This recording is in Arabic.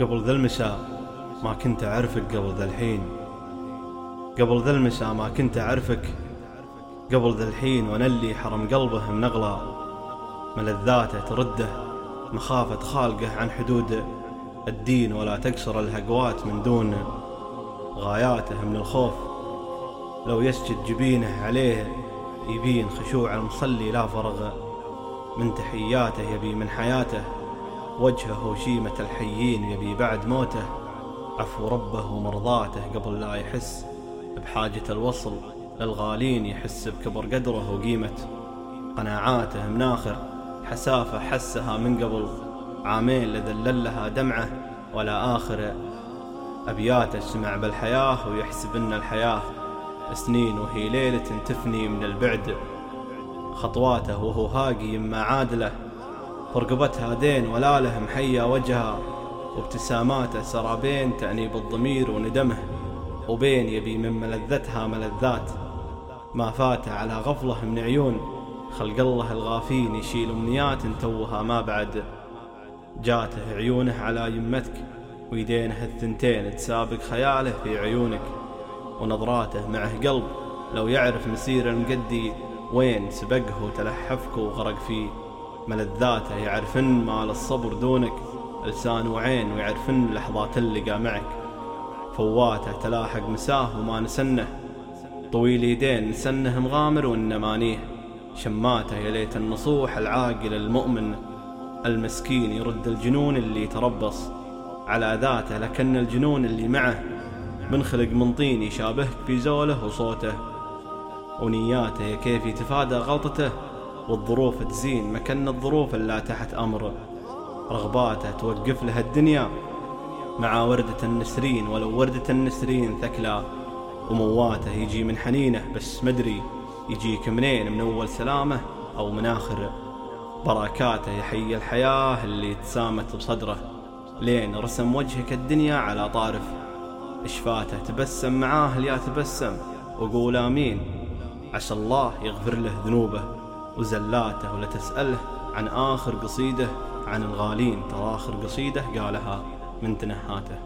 قبل ذا المساء ما كنت أعرفك قبل ذا الحين. قبل ذا المساء ما كنت أعرفك قبل ذا الحين وأنا اللي حرم قلبه من أغلى ملذاته ترده مخافة خالقه عن حدود الدين ولا تكسر الهقوات من دون غاياته من الخوف. لو يسجد جبينه عليه يبين خشوع المصلي لا فرغ من تحياته يبي من حياته. وجهه شيمة الحيين يبي بعد موته. عفو ربه ومرضاته قبل لا يحس بحاجة الوصل للغالين يحس بكبر قدره وقيمة قناعاته مناخر حسافة حسها من قبل. عامين لذلل لها دمعة ولا آخر. أبياته سمع بالحياة ويحسب أن الحياة سنين وهي ليلة تفني من البعد. خطواته وهو هاقي ما عادلة. فرقبتها دين ولا له محيا وجهها وابتساماته سرابين تأنيب الضمير وندمه وبين يبي من ملذتها ملذات. ما فات على غفلة من عيون خلق الله الغافين يشيل أمنيات توها ما بعد. جاته عيونه على يمتك ويدينه الثنتين تسابق خياله في عيونك. ونظراته معه قلب لو يعرف مسير المقدي وين سبقه وتلحفك وغرق فيه. ملذاته يعرفن مال الصبر دونك لسان وعين ويعرفن لحظات اللقى معك. فواته تلاحق مساه وما نسنه. طويل يدين نسنه مغامر وانمانيه شماته يا ليت النصوح العاقل المؤمن. المسكين يرد الجنون اللي تربص. على ذاته لكن الجنون اللي معه. منخلق من طين يشابهك في زوله وصوته. ونياته كيف يتفادى غلطته. والظروف تزين مكن الظروف اللي تحت أمره رغباته توقف لها الدنيا. مع وردة النسرين ولو وردة النسرين ثكلى. ومواته يجي من حنينه بس مدري يجيك منين من أول سلامه أو من آخر بركاته يحيي الحياة اللي تسامت بصدره. لين رسم وجهك الدنيا على طارف. إشفاته تبسم معاه يا تبسم. وقول آمين. عسى الله يغفر له ذنوبه. وزلاته ولا تسأله عن آخر قصيده عن الغالين. ترى آخر قصيدة قالها من تنهاته.